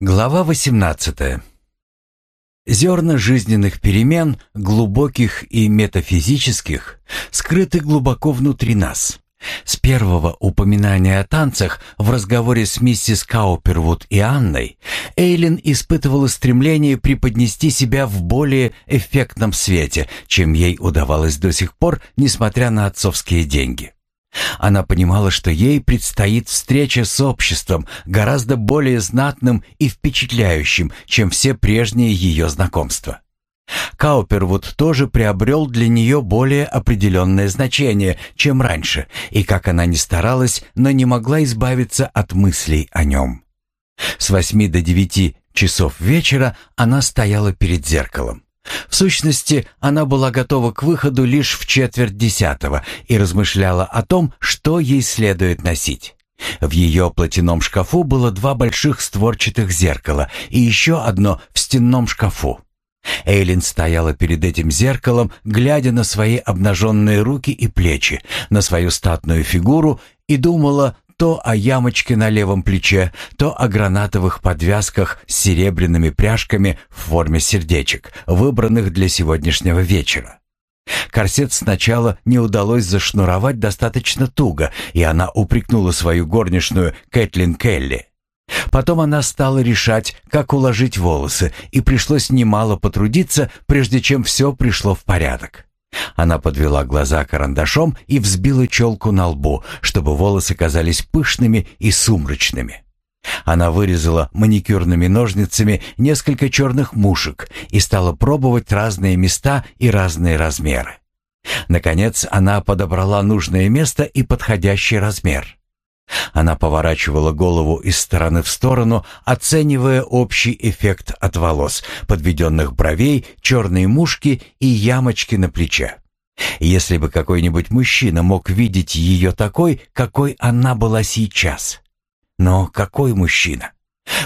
Глава 18. Зерна жизненных перемен, глубоких и метафизических, скрыты глубоко внутри нас. С первого упоминания о танцах в разговоре с миссис Каупервуд и Анной Эйлин испытывала стремление преподнести себя в более эффектном свете, чем ей удавалось до сих пор, несмотря на отцовские деньги. Она понимала, что ей предстоит встреча с обществом, гораздо более знатным и впечатляющим, чем все прежние ее знакомства. Каупервуд тоже приобрел для нее более определенное значение, чем раньше, и как она ни старалась, но не могла избавиться от мыслей о нем. С восьми до девяти часов вечера она стояла перед зеркалом. В сущности, она была готова к выходу лишь в четверть десятого и размышляла о том, что ей следует носить. В ее платяном шкафу было два больших створчатых зеркала и еще одно в стенном шкафу. Эйлин стояла перед этим зеркалом, глядя на свои обнаженные руки и плечи, на свою статную фигуру и думала то о ямочке на левом плече, то о гранатовых подвязках с серебряными пряжками в форме сердечек, выбранных для сегодняшнего вечера. Корсет сначала не удалось зашнуровать достаточно туго, и она упрекнула свою горничную Кэтлин Келли. Потом она стала решать, как уложить волосы, и пришлось немало потрудиться, прежде чем все пришло в порядок. Она подвела глаза карандашом и взбила челку на лбу, чтобы волосы казались пышными и сумрачными. Она вырезала маникюрными ножницами несколько черных мушек и стала пробовать разные места и разные размеры. Наконец она подобрала нужное место и подходящий размер. Она поворачивала голову из стороны в сторону, оценивая общий эффект от волос, подведенных бровей, черные мушки и ямочки на плече. Если бы какой-нибудь мужчина мог видеть ее такой, какой она была сейчас. Но какой мужчина?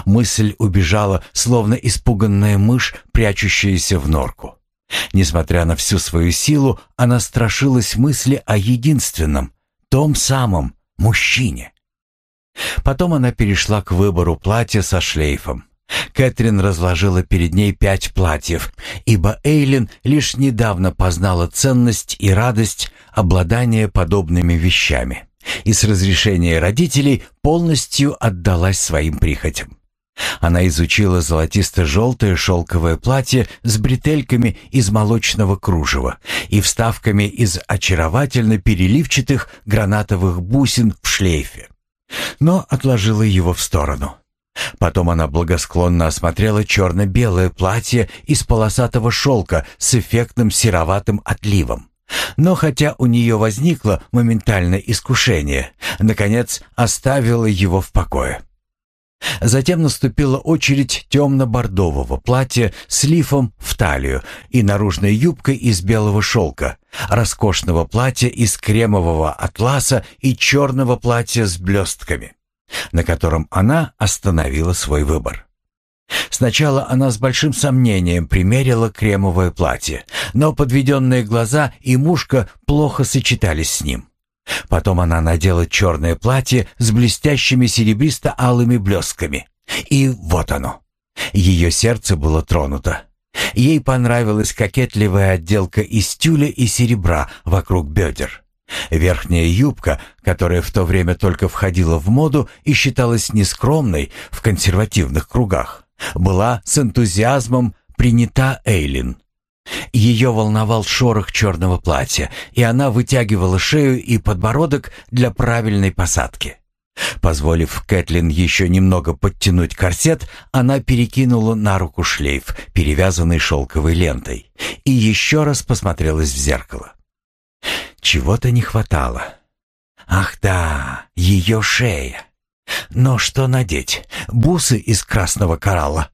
Мысль убежала, словно испуганная мышь, прячущаяся в норку. Несмотря на всю свою силу, она страшилась мысли о единственном, том самом мужчине. Потом она перешла к выбору платья со шлейфом. Кэтрин разложила перед ней пять платьев, ибо Эйлин лишь недавно познала ценность и радость обладания подобными вещами и с разрешения родителей полностью отдалась своим прихотям. Она изучила золотисто-желтое шелковое платье с бретельками из молочного кружева и вставками из очаровательно переливчатых гранатовых бусин в шлейфе но отложила его в сторону. Потом она благосклонно осмотрела черно-белое платье из полосатого шелка с эффектным сероватым отливом. Но хотя у нее возникло моментальное искушение, наконец оставила его в покое. Затем наступила очередь темно-бордового платья с лифом в талию и наружной юбкой из белого шелка, роскошного платья из кремового атласа и черного платья с блестками, на котором она остановила свой выбор. Сначала она с большим сомнением примерила кремовое платье, но подведенные глаза и мушка плохо сочетались с ним. Потом она надела черное платье с блестящими серебристо-алыми блесками. И вот оно. Ее сердце было тронуто. Ей понравилась кокетливая отделка из тюля и серебра вокруг бедер. Верхняя юбка, которая в то время только входила в моду и считалась нескромной в консервативных кругах, была с энтузиазмом принята Эйлин. Ее волновал шорох черного платья, и она вытягивала шею и подбородок для правильной посадки. Позволив Кэтлин еще немного подтянуть корсет, она перекинула на руку шлейф, перевязанный шелковой лентой, и еще раз посмотрелась в зеркало. Чего-то не хватало. Ах да, ее шея. Но что надеть? Бусы из красного коралла?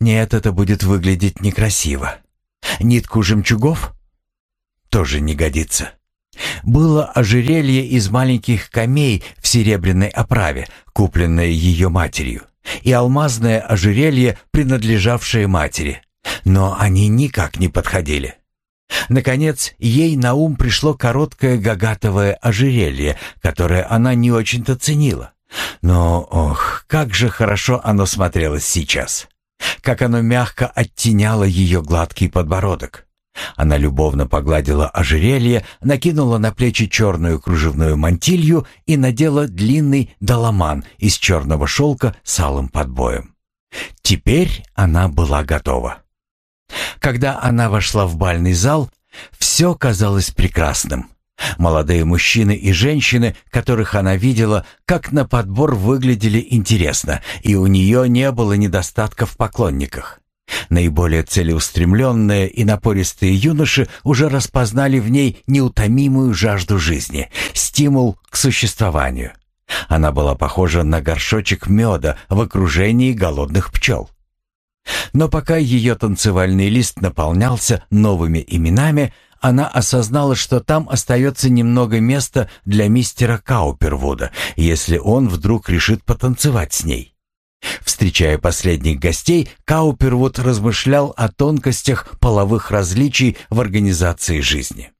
Нет, это будет выглядеть некрасиво. Нитку жемчугов? Тоже не годится. Было ожерелье из маленьких камей в серебряной оправе, купленное ее матерью, и алмазное ожерелье, принадлежавшее матери. Но они никак не подходили. Наконец, ей на ум пришло короткое гагатовое ожерелье, которое она не очень-то ценила, Но, ох, как же хорошо оно смотрелось сейчас. Как оно мягко оттеняло ее гладкий подбородок. Она любовно погладила ожерелье, накинула на плечи черную кружевную мантилью и надела длинный доломан из черного шелка с алым подбоем. Теперь она была готова. Когда она вошла в бальный зал, все казалось прекрасным. Молодые мужчины и женщины, которых она видела, как на подбор выглядели интересно, и у нее не было недостатка в поклонниках. Наиболее целеустремленные и напористые юноши уже распознали в ней неутомимую жажду жизни, стимул к существованию. Она была похожа на горшочек меда в окружении голодных пчел. Но пока ее танцевальный лист наполнялся новыми именами, она осознала, что там остается немного места для мистера Каупервуда, если он вдруг решит потанцевать с ней. Встречая последних гостей, Каупервуд размышлял о тонкостях половых различий в организации жизни.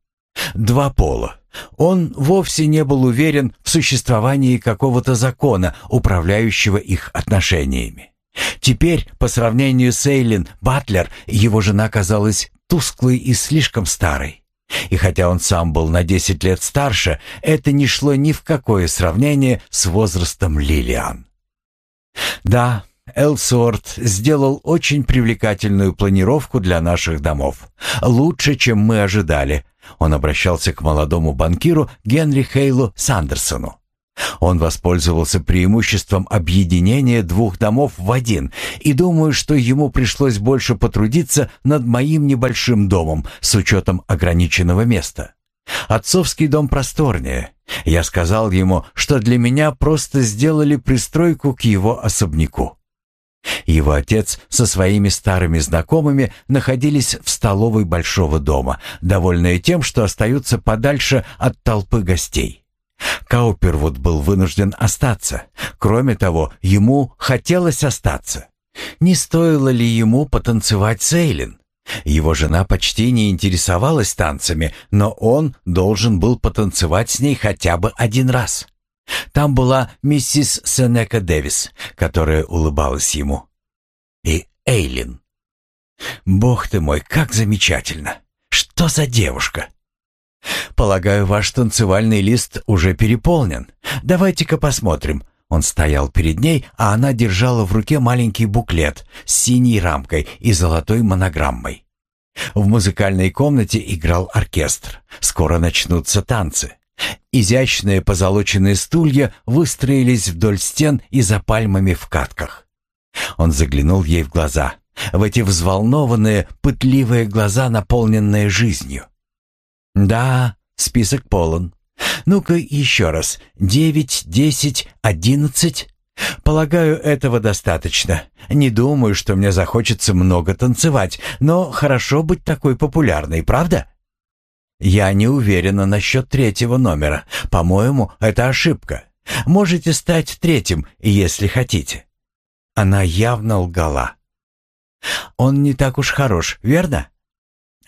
Два пола. Он вовсе не был уверен в существовании какого-то закона, управляющего их отношениями. Теперь, по сравнению с Эйлин Батлер, его жена казалась тусклой и слишком старой. И хотя он сам был на 10 лет старше, это не шло ни в какое сравнение с возрастом Лилиан. Да, Элсорт сделал очень привлекательную планировку для наших домов. Лучше, чем мы ожидали. Он обращался к молодому банкиру Генри Хейлу Сандерсону. Он воспользовался преимуществом объединения двух домов в один, и думаю, что ему пришлось больше потрудиться над моим небольшим домом с учетом ограниченного места. Отцовский дом просторнее. Я сказал ему, что для меня просто сделали пристройку к его особняку. Его отец со своими старыми знакомыми находились в столовой большого дома, довольные тем, что остаются подальше от толпы гостей. Каупервуд был вынужден остаться. Кроме того, ему хотелось остаться. Не стоило ли ему потанцевать с Эйлин? Его жена почти не интересовалась танцами, но он должен был потанцевать с ней хотя бы один раз. Там была миссис Сенека Дэвис, которая улыбалась ему. И Эйлин. «Бог ты мой, как замечательно! Что за девушка?» «Полагаю, ваш танцевальный лист уже переполнен. Давайте-ка посмотрим». Он стоял перед ней, а она держала в руке маленький буклет с синей рамкой и золотой монограммой. В музыкальной комнате играл оркестр. Скоро начнутся танцы. Изящные позолоченные стулья выстроились вдоль стен и за пальмами в катках. Он заглянул ей в глаза, в эти взволнованные, пытливые глаза, наполненные жизнью. «Да, список полон. Ну-ка еще раз. Девять, десять, одиннадцать. Полагаю, этого достаточно. Не думаю, что мне захочется много танцевать, но хорошо быть такой популярной, правда?» «Я не уверена насчет третьего номера. По-моему, это ошибка. Можете стать третьим, если хотите». Она явно лгала. «Он не так уж хорош, верно?»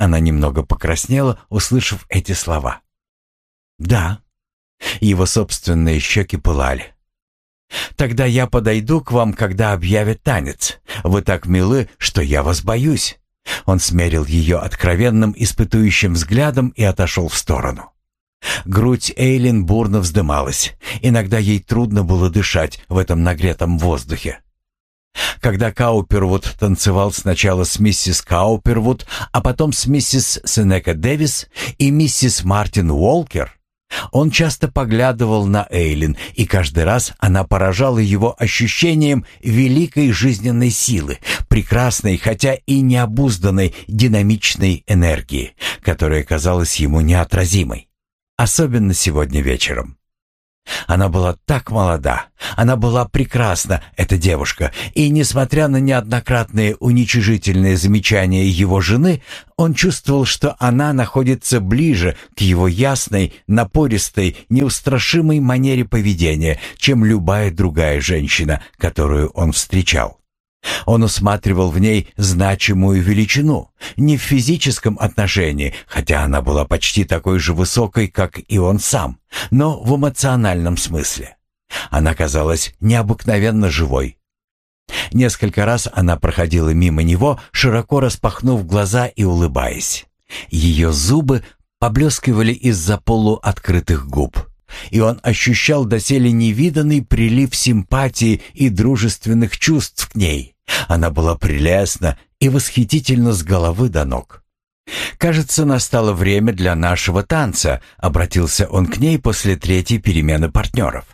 Она немного покраснела, услышав эти слова. «Да». Его собственные щеки пылали. «Тогда я подойду к вам, когда объявят танец. Вы так милы, что я вас боюсь». Он смерил ее откровенным испытующим взглядом и отошел в сторону. Грудь Эйлин бурно вздымалась. Иногда ей трудно было дышать в этом нагретом воздухе. Когда Каупервуд танцевал сначала с миссис Каупервуд, а потом с миссис Сенека Дэвис и миссис Мартин Уолкер, он часто поглядывал на Эйлин, и каждый раз она поражала его ощущением великой жизненной силы, прекрасной, хотя и необузданной динамичной энергии, которая казалась ему неотразимой. Особенно сегодня вечером. Она была так молода, она была прекрасна, эта девушка, и, несмотря на неоднократные уничижительные замечания его жены, он чувствовал, что она находится ближе к его ясной, напористой, неустрашимой манере поведения, чем любая другая женщина, которую он встречал. Он усматривал в ней значимую величину, не в физическом отношении, хотя она была почти такой же высокой, как и он сам, но в эмоциональном смысле. Она казалась необыкновенно живой. Несколько раз она проходила мимо него, широко распахнув глаза и улыбаясь. Ее зубы поблескивали из-за полуоткрытых губ, и он ощущал доселе невиданный прилив симпатии и дружественных чувств к ней. Она была прелестна и восхитительна с головы до ног. «Кажется, настало время для нашего танца», — обратился он к ней после третьей перемены партнеров.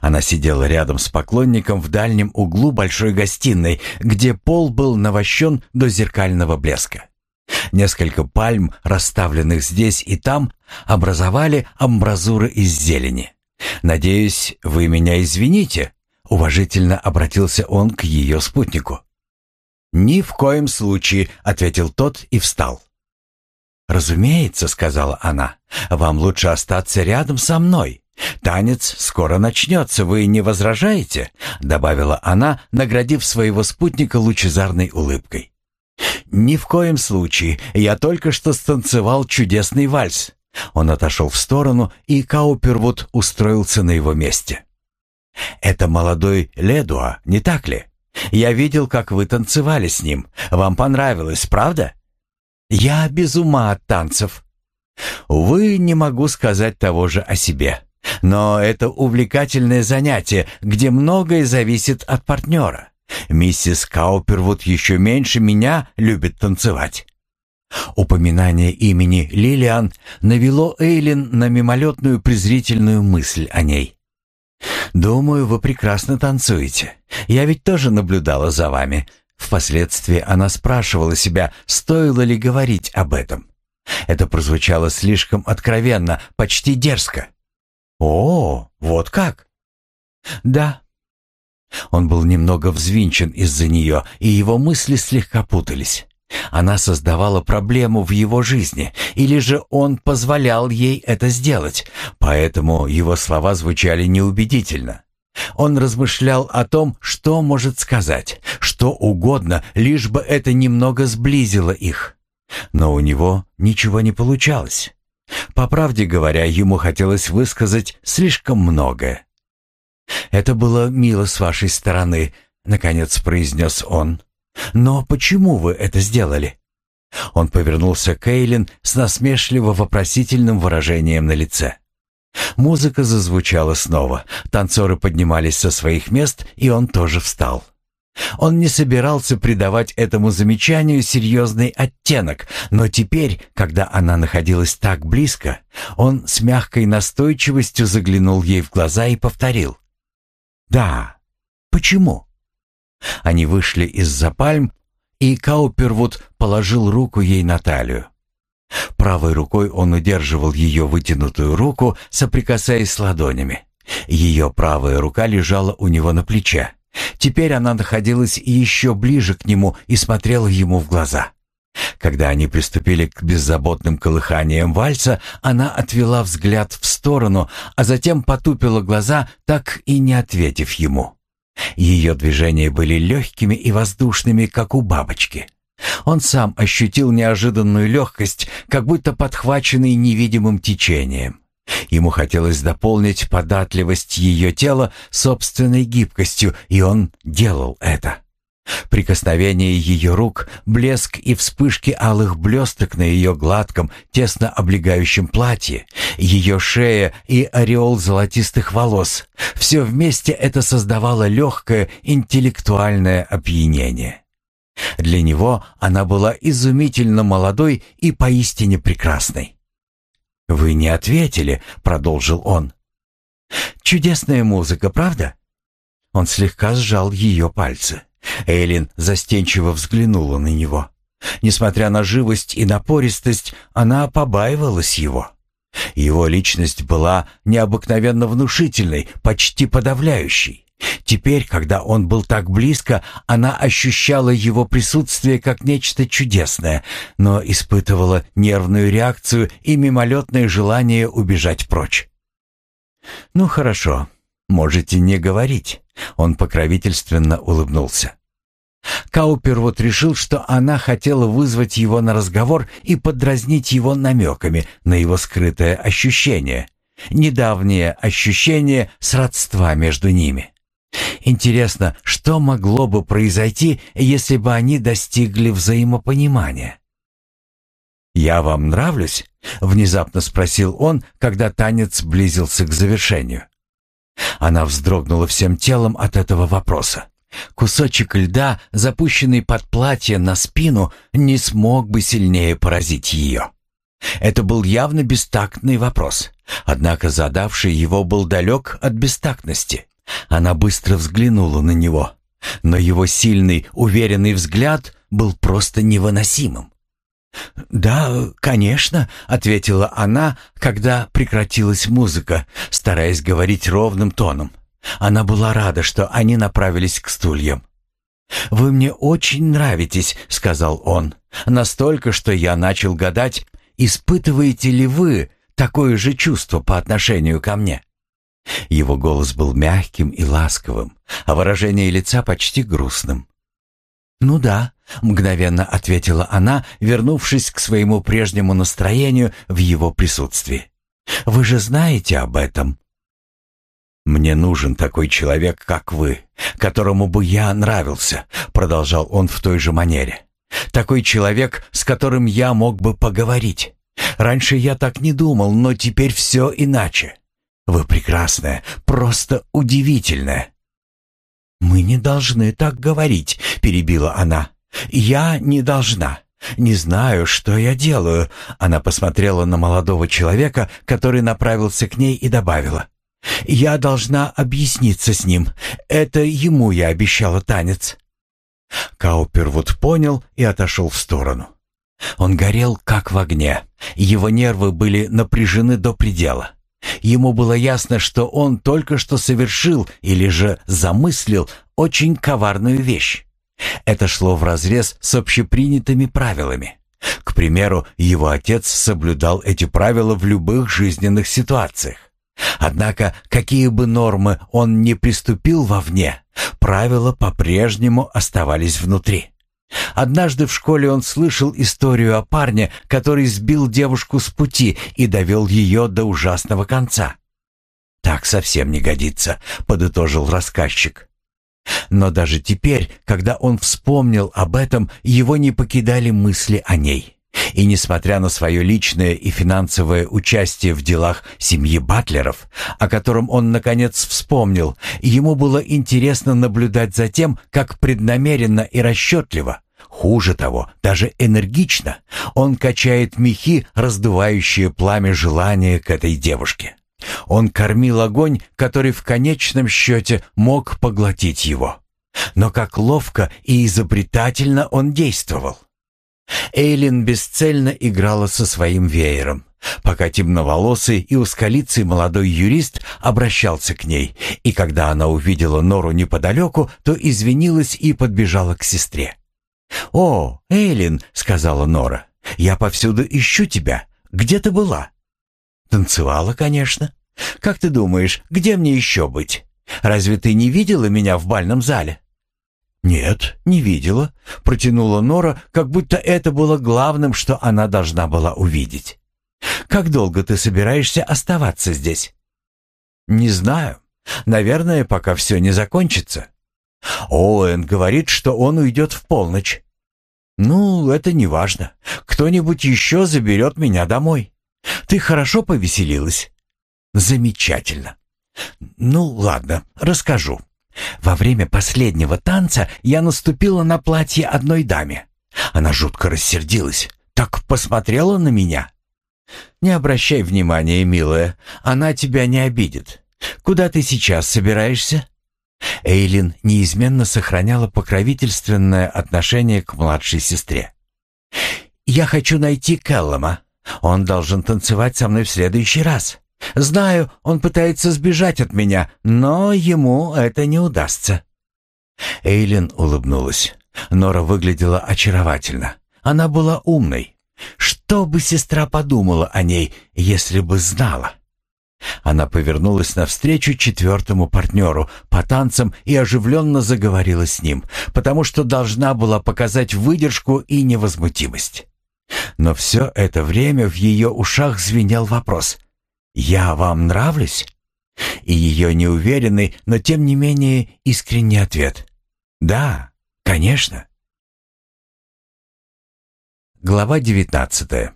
Она сидела рядом с поклонником в дальнем углу большой гостиной, где пол был навощен до зеркального блеска. Несколько пальм, расставленных здесь и там, образовали амбразуры из зелени. «Надеюсь, вы меня извините», — уважительно обратился он к ее спутнику. «Ни в коем случае», — ответил тот и встал. «Разумеется», — сказала она, — «вам лучше остаться рядом со мной. Танец скоро начнется, вы не возражаете?» — добавила она, наградив своего спутника лучезарной улыбкой. «Ни в коем случае. Я только что станцевал чудесный вальс». Он отошел в сторону, и Каупервуд устроился на его месте. «Это молодой Ледуа, не так ли? Я видел, как вы танцевали с ним. Вам понравилось, правда?» «Я без ума от танцев». «Увы, не могу сказать того же о себе. Но это увлекательное занятие, где многое зависит от партнера. Миссис Каупервуд еще меньше меня любит танцевать». Упоминание имени Лилиан навело Эйлин на мимолетную презрительную мысль о ней. «Думаю, вы прекрасно танцуете. Я ведь тоже наблюдала за вами». Впоследствии она спрашивала себя, стоило ли говорить об этом. Это прозвучало слишком откровенно, почти дерзко. «О, вот как?» «Да, он был немного взвинчен из-за нее, и его мысли слегка путались. Она создавала проблему в его жизни, или же он позволял ей это сделать, поэтому его слова звучали неубедительно. Он размышлял о том, что может сказать, что угодно, лишь бы это немного сблизило их. Но у него ничего не получалось. По правде говоря, ему хотелось высказать слишком многое. «Это было мило с вашей стороны», — наконец произнес он. «Но почему вы это сделали?» Он повернулся к Эйлин с насмешливо-вопросительным выражением на лице. Музыка зазвучала снова, танцоры поднимались со своих мест, и он тоже встал. Он не собирался придавать этому замечанию серьезный оттенок, но теперь, когда она находилась так близко, он с мягкой настойчивостью заглянул ей в глаза и повторил. «Да. Почему?» Они вышли из-за пальм, и Каупервуд положил руку ей на талию. Правой рукой он удерживал ее вытянутую руку, соприкасаясь с ладонями. Ее правая рука лежала у него на плече. Теперь она находилась еще ближе к нему и смотрела ему в глаза. Когда они приступили к беззаботным колыханиям вальса, она отвела взгляд в сторону, а затем потупила глаза, так и не ответив ему. Ее движения были легкими и воздушными, как у бабочки. Он сам ощутил неожиданную легкость, как будто подхваченный невидимым течением. Ему хотелось дополнить податливость ее тела собственной гибкостью, и он делал это. Прикосновение ее рук, блеск и вспышки алых блесток на ее гладком, тесно облегающем платье, ее шея и ореол золотистых волос — все вместе это создавало легкое интеллектуальное опьянение. Для него она была изумительно молодой и поистине прекрасной. «Вы не ответили», — продолжил он. «Чудесная музыка, правда?» Он слегка сжал ее пальцы. Эйлин застенчиво взглянула на него. Несмотря на живость и напористость, она побаивалась его. Его личность была необыкновенно внушительной, почти подавляющей. Теперь, когда он был так близко, она ощущала его присутствие как нечто чудесное, но испытывала нервную реакцию и мимолетное желание убежать прочь. «Ну хорошо, можете не говорить», — он покровительственно улыбнулся. Каупервуд решил, что она хотела вызвать его на разговор и подразнить его намеками на его скрытое ощущение. недавнее ощущение сродства между ними. Интересно, что могло бы произойти, если бы они достигли взаимопонимания? «Я вам нравлюсь?» — внезапно спросил он, когда танец близился к завершению. Она вздрогнула всем телом от этого вопроса. Кусочек льда, запущенный под платье на спину, не смог бы сильнее поразить ее. Это был явно бестактный вопрос, однако задавший его был далек от бестактности. Она быстро взглянула на него, но его сильный, уверенный взгляд был просто невыносимым. «Да, конечно», — ответила она, когда прекратилась музыка, стараясь говорить ровным тоном. Она была рада, что они направились к стульям. «Вы мне очень нравитесь», — сказал он, — «настолько, что я начал гадать, испытываете ли вы такое же чувство по отношению ко мне?» Его голос был мягким и ласковым, а выражение лица почти грустным. «Ну да», — мгновенно ответила она, вернувшись к своему прежнему настроению в его присутствии. «Вы же знаете об этом». «Мне нужен такой человек, как вы, которому бы я нравился», — продолжал он в той же манере. «Такой человек, с которым я мог бы поговорить. Раньше я так не думал, но теперь все иначе. Вы прекрасная, просто удивительная». «Мы не должны так говорить», — перебила она. «Я не должна. Не знаю, что я делаю». Она посмотрела на молодого человека, который направился к ней и добавила. «Я должна объясниться с ним. Это ему я обещала танец». Каупервуд понял и отошел в сторону. Он горел, как в огне. Его нервы были напряжены до предела. Ему было ясно, что он только что совершил или же замыслил очень коварную вещь. Это шло вразрез с общепринятыми правилами. К примеру, его отец соблюдал эти правила в любых жизненных ситуациях. Однако, какие бы нормы он ни приступил вовне, правила по-прежнему оставались внутри. Однажды в школе он слышал историю о парне, который сбил девушку с пути и довел ее до ужасного конца. «Так совсем не годится», — подытожил рассказчик. Но даже теперь, когда он вспомнил об этом, его не покидали мысли о ней. И несмотря на свое личное и финансовое участие в делах семьи Батлеров, о котором он наконец вспомнил, ему было интересно наблюдать за тем, как преднамеренно и расчетливо, хуже того, даже энергично, он качает мехи, раздувающие пламя желания к этой девушке. Он кормил огонь, который в конечном счете мог поглотить его. Но как ловко и изобретательно он действовал. Эйлин бесцельно играла со своим веером, пока темноволосый и узколицый молодой юрист обращался к ней, и когда она увидела Нору неподалеку, то извинилась и подбежала к сестре. «О, Эйлин», — сказала Нора, — «я повсюду ищу тебя. Где ты была?» «Танцевала, конечно. Как ты думаешь, где мне еще быть? Разве ты не видела меня в бальном зале?» «Нет, не видела», — протянула Нора, как будто это было главным, что она должна была увидеть. «Как долго ты собираешься оставаться здесь?» «Не знаю. Наверное, пока все не закончится». Оуэн говорит, что он уйдет в полночь. «Ну, это не важно. Кто-нибудь еще заберет меня домой. Ты хорошо повеселилась?» «Замечательно. Ну, ладно, расскажу. Во время последнего танца я наступила на платье одной даме. Она жутко рассердилась, так посмотрела на меня. Не обращай внимания, милая, она тебя не обидит. Куда ты сейчас собираешься? Эйлин неизменно сохраняла покровительственное отношение к младшей сестре. «Я хочу найти Келлама. Он должен танцевать со мной в следующий раз. Знаю, он пытается сбежать от меня, но ему это не удастся». Эйлин улыбнулась. Нора выглядела очаровательно. Она была умной. Что бы сестра подумала о ней, если бы знала? Она повернулась навстречу четвертому партнеру по танцам и оживленно заговорила с ним, потому что должна была показать выдержку и невозмутимость. Но все это время в ее ушах звенел вопрос «Я вам нравлюсь?» И ее неуверенный, но тем не менее искренний ответ. «Да, конечно». Глава девятнадцатая.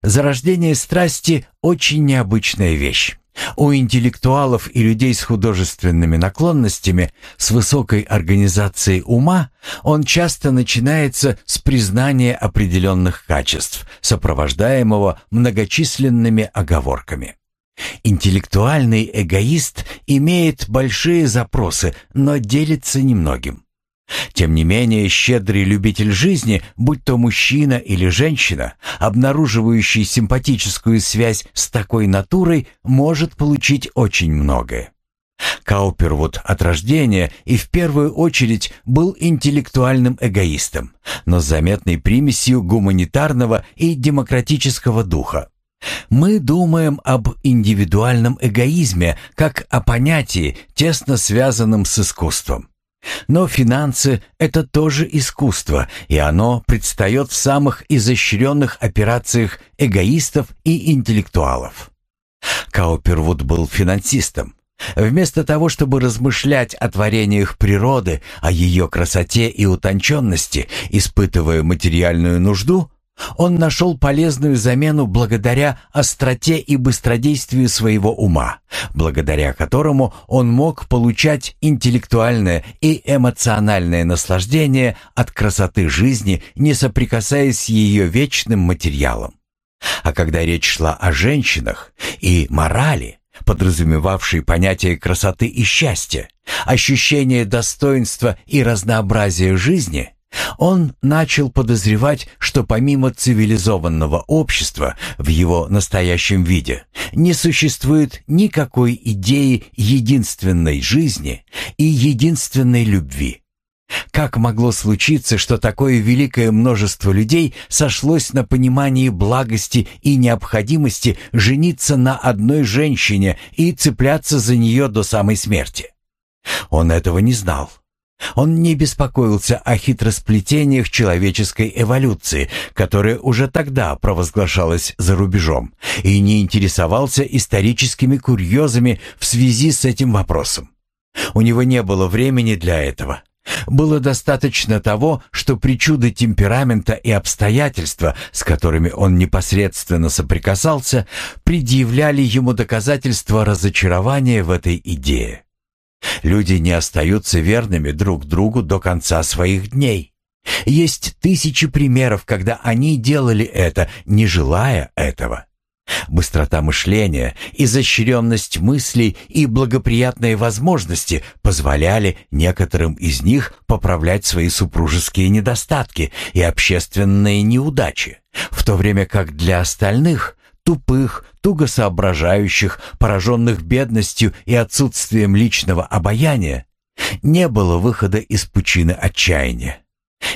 Зарождение страсти – очень необычная вещь. У интеллектуалов и людей с художественными наклонностями, с высокой организацией ума, он часто начинается с признания определенных качеств, сопровождаемого многочисленными оговорками. Интеллектуальный эгоист имеет большие запросы, но делится немногим. Тем не менее, щедрый любитель жизни, будь то мужчина или женщина, обнаруживающий симпатическую связь с такой натурой, может получить очень многое. Каупервуд от рождения и в первую очередь был интеллектуальным эгоистом, но с заметной примесью гуманитарного и демократического духа. Мы думаем об индивидуальном эгоизме как о понятии, тесно связанном с искусством. Но финансы – это тоже искусство, и оно предстает в самых изощренных операциях эгоистов и интеллектуалов. Каупервуд был финансистом. Вместо того, чтобы размышлять о творениях природы, о ее красоте и утонченности, испытывая материальную нужду – он нашел полезную замену благодаря остроте и быстродействию своего ума, благодаря которому он мог получать интеллектуальное и эмоциональное наслаждение от красоты жизни, не соприкасаясь с ее вечным материалом. А когда речь шла о женщинах и морали, подразумевавшей понятие красоты и счастья, ощущение достоинства и разнообразия жизни – он начал подозревать, что помимо цивилизованного общества в его настоящем виде не существует никакой идеи единственной жизни и единственной любви. Как могло случиться, что такое великое множество людей сошлось на понимании благости и необходимости жениться на одной женщине и цепляться за нее до самой смерти? Он этого не знал. Он не беспокоился о хитросплетениях человеческой эволюции, которая уже тогда провозглашалась за рубежом, и не интересовался историческими курьезами в связи с этим вопросом. У него не было времени для этого. Было достаточно того, что причуды темперамента и обстоятельства, с которыми он непосредственно соприкасался, предъявляли ему доказательства разочарования в этой идее. Люди не остаются верными друг другу до конца своих дней. Есть тысячи примеров, когда они делали это, не желая этого. Быстрота мышления, изощренность мыслей и благоприятные возможности позволяли некоторым из них поправлять свои супружеские недостатки и общественные неудачи, в то время как для остальных тупых, туго соображающих, пораженных бедностью и отсутствием личного обаяния, не было выхода из пучины отчаяния.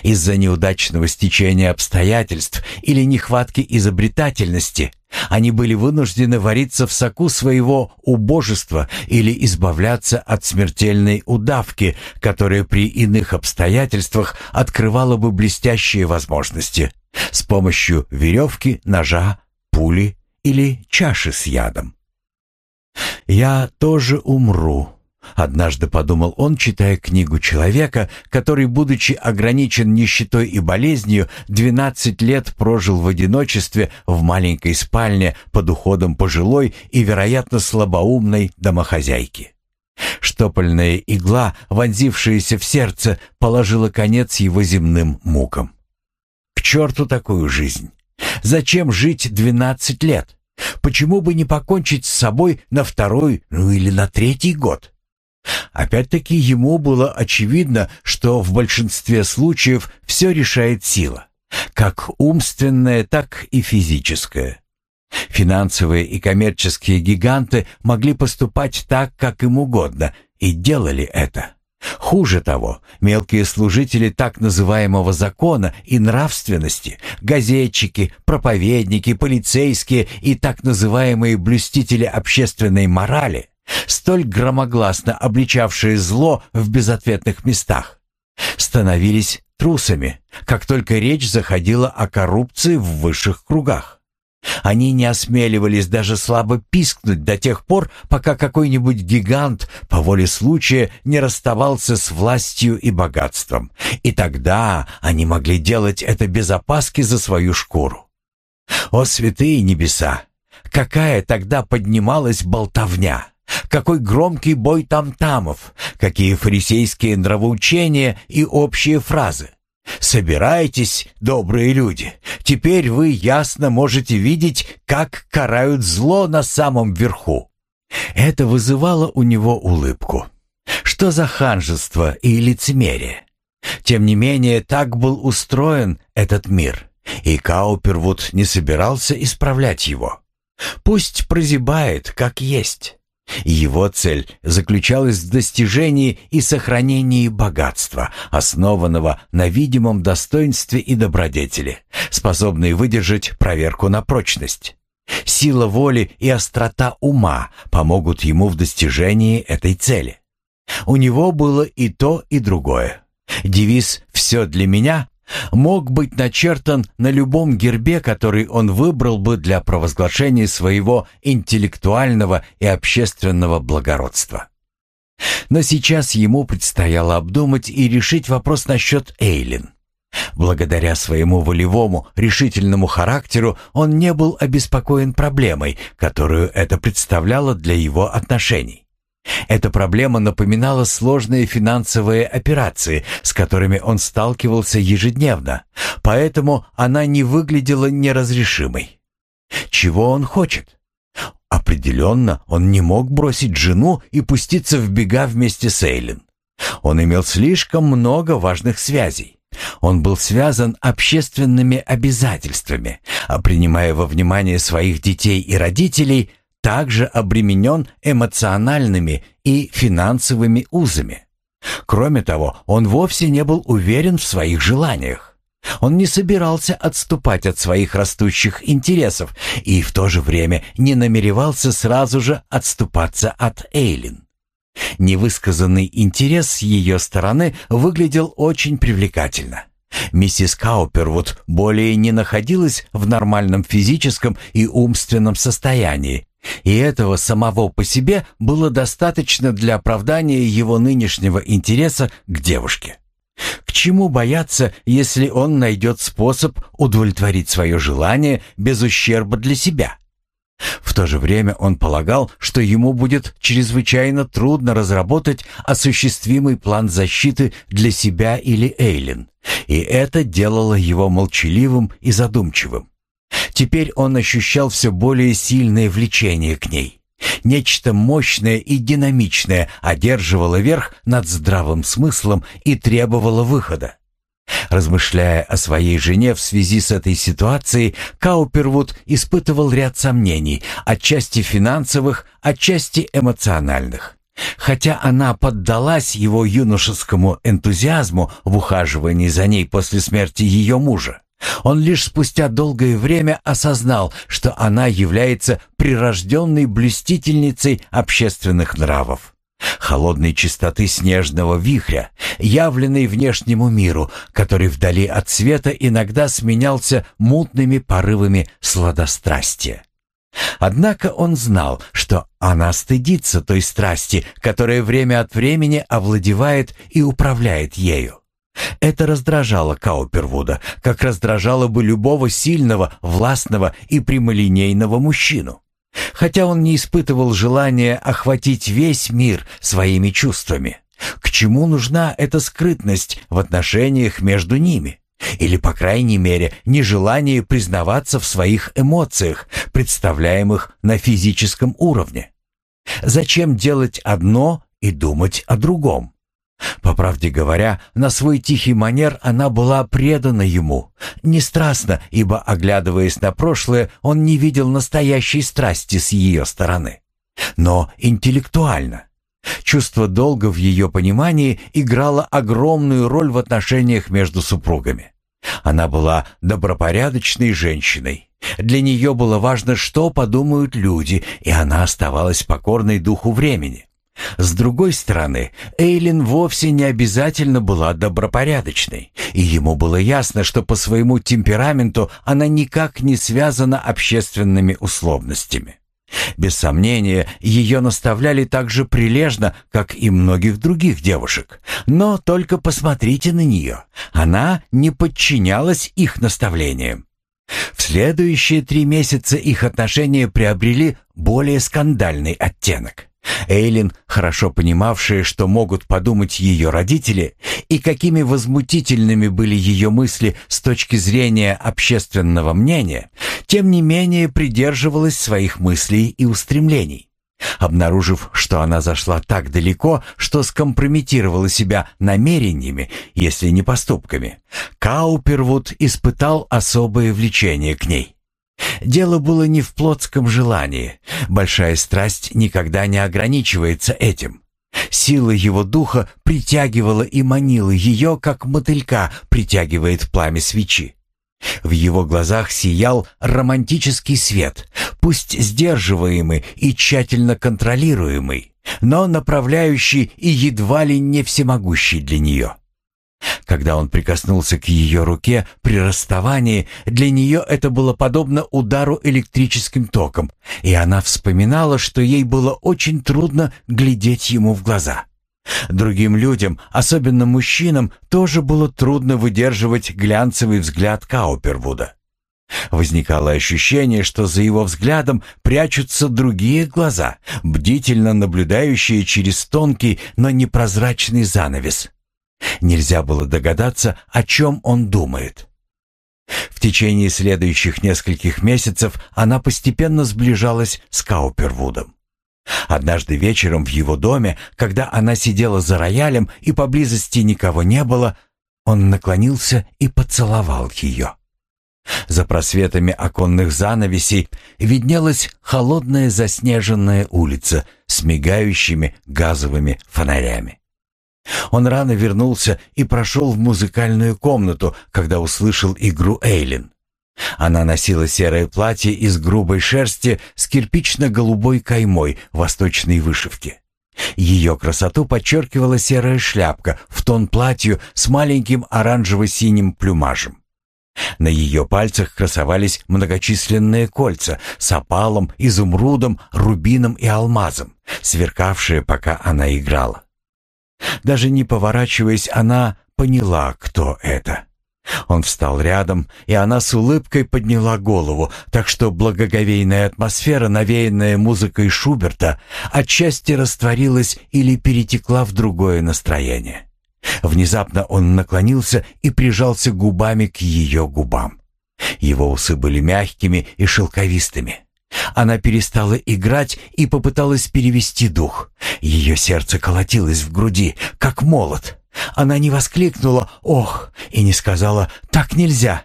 Из-за неудачного стечения обстоятельств или нехватки изобретательности они были вынуждены вариться в соку своего убожества или избавляться от смертельной удавки, которая при иных обстоятельствах открывала бы блестящие возможности с помощью веревки, ножа, пули или чаши с ядом. «Я тоже умру», — однажды подумал он, читая книгу человека, который, будучи ограничен нищетой и болезнью, 12 лет прожил в одиночестве в маленькой спальне под уходом пожилой и, вероятно, слабоумной домохозяйки. Штопольная игла, вонзившаяся в сердце, положила конец его земным мукам. К черту такую жизнь! Зачем жить двенадцать лет? Почему бы не покончить с собой на второй, ну или на третий год? Опять-таки ему было очевидно, что в большинстве случаев все решает сила, как умственная, так и физическая. Финансовые и коммерческие гиганты могли поступать так, как им угодно, и делали это. Хуже того, мелкие служители так называемого закона и нравственности, газетчики, проповедники, полицейские и так называемые блюстители общественной морали, столь громогласно обличавшие зло в безответных местах, становились трусами, как только речь заходила о коррупции в высших кругах. Они не осмеливались даже слабо пискнуть до тех пор, пока какой-нибудь гигант по воле случая не расставался с властью и богатством. И тогда они могли делать это без опаски за свою шкуру. О, святые небеса! Какая тогда поднималась болтовня! Какой громкий бой там-тамов! Какие фарисейские нравоучения и общие фразы! «Собирайтесь, добрые люди. Теперь вы ясно можете видеть, как карают зло на самом верху». Это вызывало у него улыбку. Что за ханжество и лицемерие? Тем не менее, так был устроен этот мир, и Каупервуд не собирался исправлять его. Пусть прозябает, как есть. Его цель заключалась в достижении и сохранении богатства, основанного на видимом достоинстве и добродетели, способной выдержать проверку на прочность. Сила воли и острота ума помогут ему в достижении этой цели. У него было и то, и другое. Девиз «Все для меня» мог быть начертан на любом гербе, который он выбрал бы для провозглашения своего интеллектуального и общественного благородства. Но сейчас ему предстояло обдумать и решить вопрос насчет Эйлин. Благодаря своему волевому, решительному характеру он не был обеспокоен проблемой, которую это представляло для его отношений. Эта проблема напоминала сложные финансовые операции, с которыми он сталкивался ежедневно, поэтому она не выглядела неразрешимой. Чего он хочет? Определенно, он не мог бросить жену и пуститься в бега вместе с Эйлин. Он имел слишком много важных связей. Он был связан общественными обязательствами, а принимая во внимание своих детей и родителей, также обременен эмоциональными и финансовыми узами. Кроме того, он вовсе не был уверен в своих желаниях. Он не собирался отступать от своих растущих интересов и в то же время не намеревался сразу же отступаться от Эйлин. Невысказанный интерес с ее стороны выглядел очень привлекательно. Миссис Каупервуд более не находилась в нормальном физическом и умственном состоянии и этого самого по себе было достаточно для оправдания его нынешнего интереса к девушке. К чему бояться, если он найдет способ удовлетворить свое желание без ущерба для себя? В то же время он полагал, что ему будет чрезвычайно трудно разработать осуществимый план защиты для себя или Эйлин, и это делало его молчаливым и задумчивым. Теперь он ощущал все более сильное влечение к ней. Нечто мощное и динамичное одерживало верх над здравым смыслом и требовало выхода. Размышляя о своей жене в связи с этой ситуацией, Каупервуд испытывал ряд сомнений, отчасти финансовых, отчасти эмоциональных. Хотя она поддалась его юношескому энтузиазму в ухаживании за ней после смерти ее мужа, он лишь спустя долгое время осознал, что она является прирожденной блюстительницей общественных нравов. Холодной чистоты снежного вихря, явленной внешнему миру, который вдали от света иногда сменялся мутными порывами сладострастия. Однако он знал, что она стыдится той страсти, которая время от времени овладевает и управляет ею. Это раздражало Каупервуда, как раздражало бы любого сильного, властного и прямолинейного мужчину. Хотя он не испытывал желания охватить весь мир своими чувствами. К чему нужна эта скрытность в отношениях между ними? Или, по крайней мере, нежелание признаваться в своих эмоциях, представляемых на физическом уровне? Зачем делать одно и думать о другом? По правде говоря, на свой тихий манер она была предана ему. Не страстно, ибо, оглядываясь на прошлое, он не видел настоящей страсти с ее стороны. Но интеллектуально. Чувство долга в ее понимании играло огромную роль в отношениях между супругами. Она была добропорядочной женщиной. Для нее было важно, что подумают люди, и она оставалась покорной духу времени. С другой стороны, Эйлин вовсе не обязательно была добропорядочной, и ему было ясно, что по своему темпераменту она никак не связана общественными условностями. Без сомнения, ее наставляли так же прилежно, как и многих других девушек. Но только посмотрите на нее. Она не подчинялась их наставлениям. В следующие три месяца их отношения приобрели более скандальный оттенок. Эйлин, хорошо понимавшая, что могут подумать ее родители, и какими возмутительными были ее мысли с точки зрения общественного мнения, тем не менее придерживалась своих мыслей и устремлений. Обнаружив, что она зашла так далеко, что скомпрометировала себя намерениями, если не поступками, Каупервуд испытал особое влечение к ней. Дело было не в плотском желании. Большая страсть никогда не ограничивается этим. Сила его духа притягивала и манила ее, как мотылька притягивает пламя свечи. В его глазах сиял романтический свет, пусть сдерживаемый и тщательно контролируемый, но направляющий и едва ли не всемогущий для нее. Когда он прикоснулся к ее руке при расставании, для нее это было подобно удару электрическим током, и она вспоминала, что ей было очень трудно глядеть ему в глаза. Другим людям, особенно мужчинам, тоже было трудно выдерживать глянцевый взгляд Каупервуда. Возникало ощущение, что за его взглядом прячутся другие глаза, бдительно наблюдающие через тонкий, но непрозрачный занавес. Нельзя было догадаться, о чем он думает. В течение следующих нескольких месяцев она постепенно сближалась с Каупервудом. Однажды вечером в его доме, когда она сидела за роялем и поблизости никого не было, он наклонился и поцеловал ее. За просветами оконных занавесей виднелась холодная заснеженная улица с мигающими газовыми фонарями. Он рано вернулся и прошел в музыкальную комнату, когда услышал игру Эйлин. Она носила серое платье из грубой шерсти с кирпично-голубой каймой восточной вышивки. Ее красоту подчеркивала серая шляпка в тон платью с маленьким оранжево-синим плюмажем. На ее пальцах красовались многочисленные кольца с опалом, изумрудом, рубином и алмазом, сверкавшие, пока она играла. Даже не поворачиваясь, она поняла, кто это. Он встал рядом, и она с улыбкой подняла голову, так что благоговейная атмосфера, навеянная музыкой Шуберта, отчасти растворилась или перетекла в другое настроение. Внезапно он наклонился и прижался губами к ее губам. Его усы были мягкими и шелковистыми. Она перестала играть и попыталась перевести дух. Ее сердце колотилось в груди, как молот. Она не воскликнула «Ох!» и не сказала «Так нельзя!»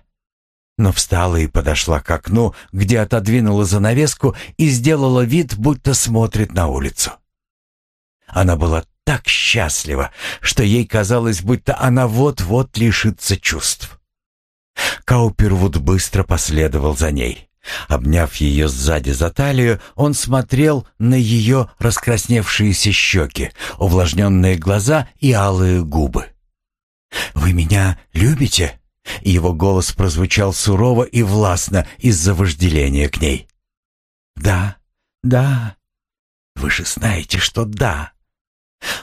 но встала и подошла к окну, где отодвинула занавеску и сделала вид, будто смотрит на улицу. Она была так счастлива, что ей казалось, будто она вот-вот лишится чувств. Каупервуд быстро последовал за ней. Обняв ее сзади за талию, он смотрел на ее раскрасневшиеся щеки, увлажненные глаза и алые губы. «Вы меня любите?» Его голос прозвучал сурово и властно из-за вожделения к ней. «Да, да. Вы же знаете, что да».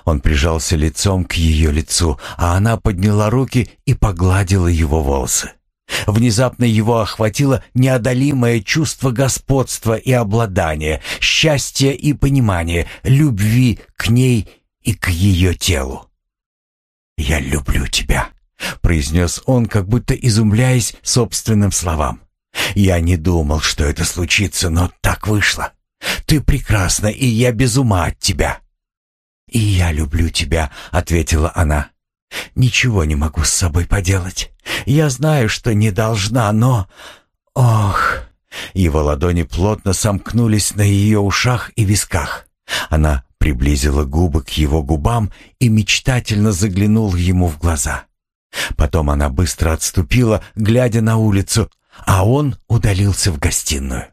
Он прижался лицом к ее лицу, а она подняла руки и погладила его волосы. Внезапно его охватило неодолимое чувство господства и обладания, счастья и понимания, любви к ней и к ее телу. «Я люблю тебя», — произнес он, как будто изумляясь собственным словам. «Я не думал, что это случится, но так вышло. Ты прекрасна, и я без ума от тебя». «И я люблю тебя», — ответила она. Ничего не могу с собой поделать. Я знаю, что не должна, но... Ох!» Его ладони плотно сомкнулись на ее ушах и висках. Она приблизила губы к его губам и мечтательно заглянула ему в глаза. Потом она быстро отступила, глядя на улицу, а он удалился в гостиную.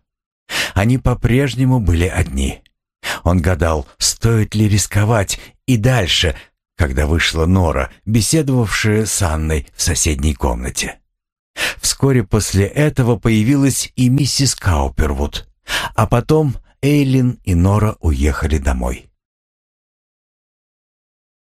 Они по-прежнему были одни. Он гадал, стоит ли рисковать и дальше, когда вышла Нора, беседовавшая с Анной в соседней комнате. Вскоре после этого появилась и миссис Каупервуд, а потом Эйлин и Нора уехали домой.